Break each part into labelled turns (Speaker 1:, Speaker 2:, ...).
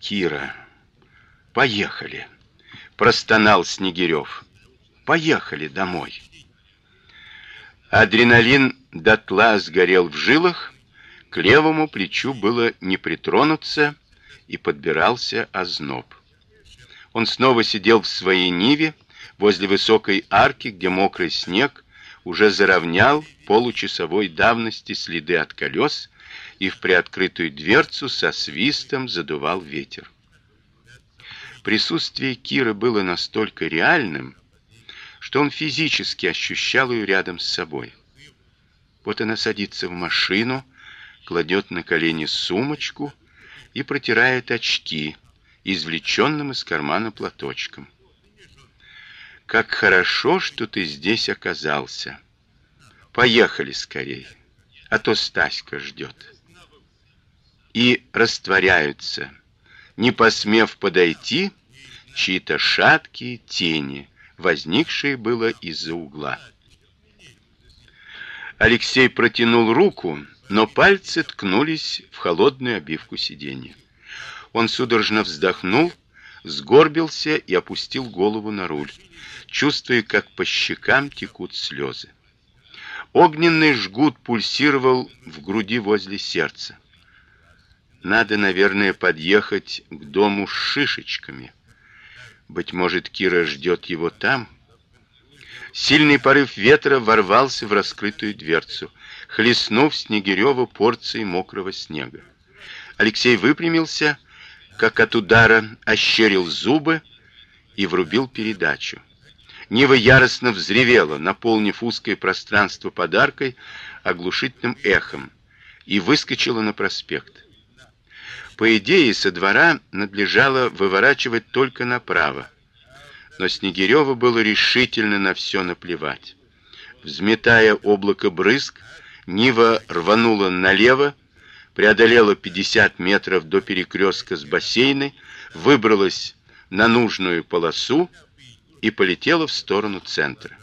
Speaker 1: Кира, поехали, простонал Снегирев. Поехали домой. Адреналин дотла сгорел в жилах, к левому плечу было не притронуться, и подбирался озноб. Он снова сидел в своей ниве возле высокой арки, где мокрый снег уже заровнял получасовой давности следы от колес, и в приоткрытую дверцу со свистом задувал ветер. Присутствие Киры было настолько реальным, что он физически ощущал ее рядом с собой. Вот она садится в машину, кладет на колени сумочку и протирает очки извлеченным из кармана платочком. Как хорошо, что ты здесь оказался. Поехали скорей, а то Стаська ждет. И растворяются, не посмев подойти, чьи-то шаткие тени, возникшие было из-за угла. Алексей протянул руку, но пальцы ткнулись в холодную обивку сиденья. Он судорожно вздохнул, сгорбился и опустил голову на руль, чувствуя, как по щекам текут слезы. Огненный жгут пульсировал в груди возле сердца. Надо, наверное, подъехать к дому с шишечками. Быть может, Кира ждет его там. Сильный порыв ветра ворвался в раскрытую дверцу, хлестнув Снегирева порцией мокрого снега. Алексей выпрямился, как от удара, ощерил зубы и врубил передачу. Нива яростно взревела, наполнив узкое пространство подаркой оглушительным эхом, и выскочила на проспект. По идее, со двора надлежало выворачивать только направо но Снегирёву было решительно на все наплевать. Взметая облако брызг, Нива рванула налево, преодолела 50 метров до перекрестка с бассейной, выбралась на нужную полосу и полетела в сторону центра.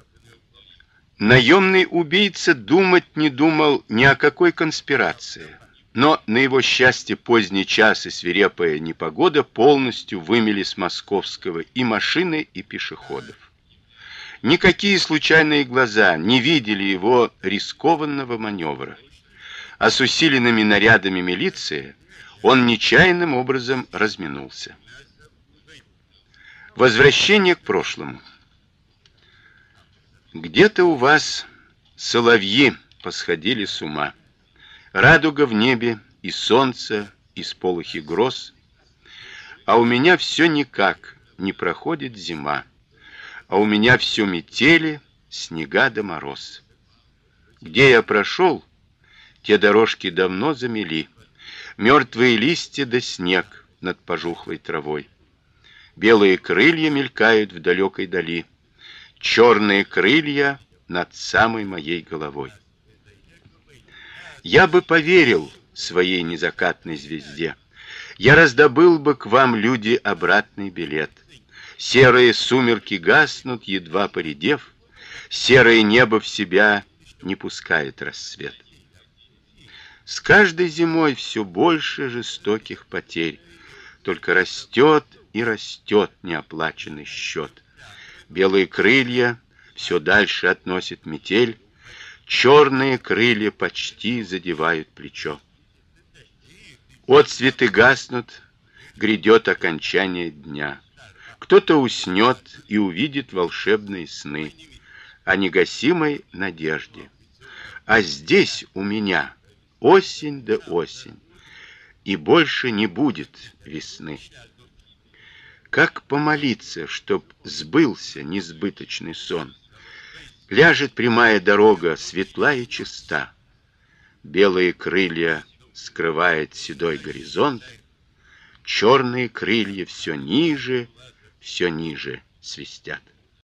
Speaker 1: Наемный убийца думать не думал ни о какой конспирации. Но на его счастье поздний час и свирепая непогода полностью вымели с московского и машины, и пешеходов. Никакие случайные глаза не видели его рискованного маневра. А с усиленными нарядами милиции он нечаянным образом разминулся. Возвращение к прошлому. Где-то у вас соловьи посходили с ума. Радуга в небе, и солнце, и сполохи гроз. А у меня все никак не проходит зима. А у меня все метели, снега да мороз. Где я прошел, те дорожки давно замели. Мертвые листья да снег над пожухлой травой. Белые крылья мелькают в далекой дали. Черные крылья над самой моей головой. Я бы поверил своей незакатной звезде. Я раздобыл бы к вам, люди, обратный билет. Серые сумерки гаснут, едва поредев, серое небо в себя не пускает рассвет. С каждой зимой все больше жестоких потерь, только растет и растет неоплаченный счет. Белые крылья все дальше относит метель, Черные крылья почти задевают плечо. Отцветы гаснут, грядет окончание дня. Кто-то уснет и увидит волшебные сны о негасимой надежде. А здесь у меня осень да осень, и больше не будет весны. Как помолиться, чтоб сбылся несбыточный сон? Ляжет прямая дорога, светла и чиста. Белые крылья скрывает седой горизонт, черные крылья все ниже, все ниже свистят.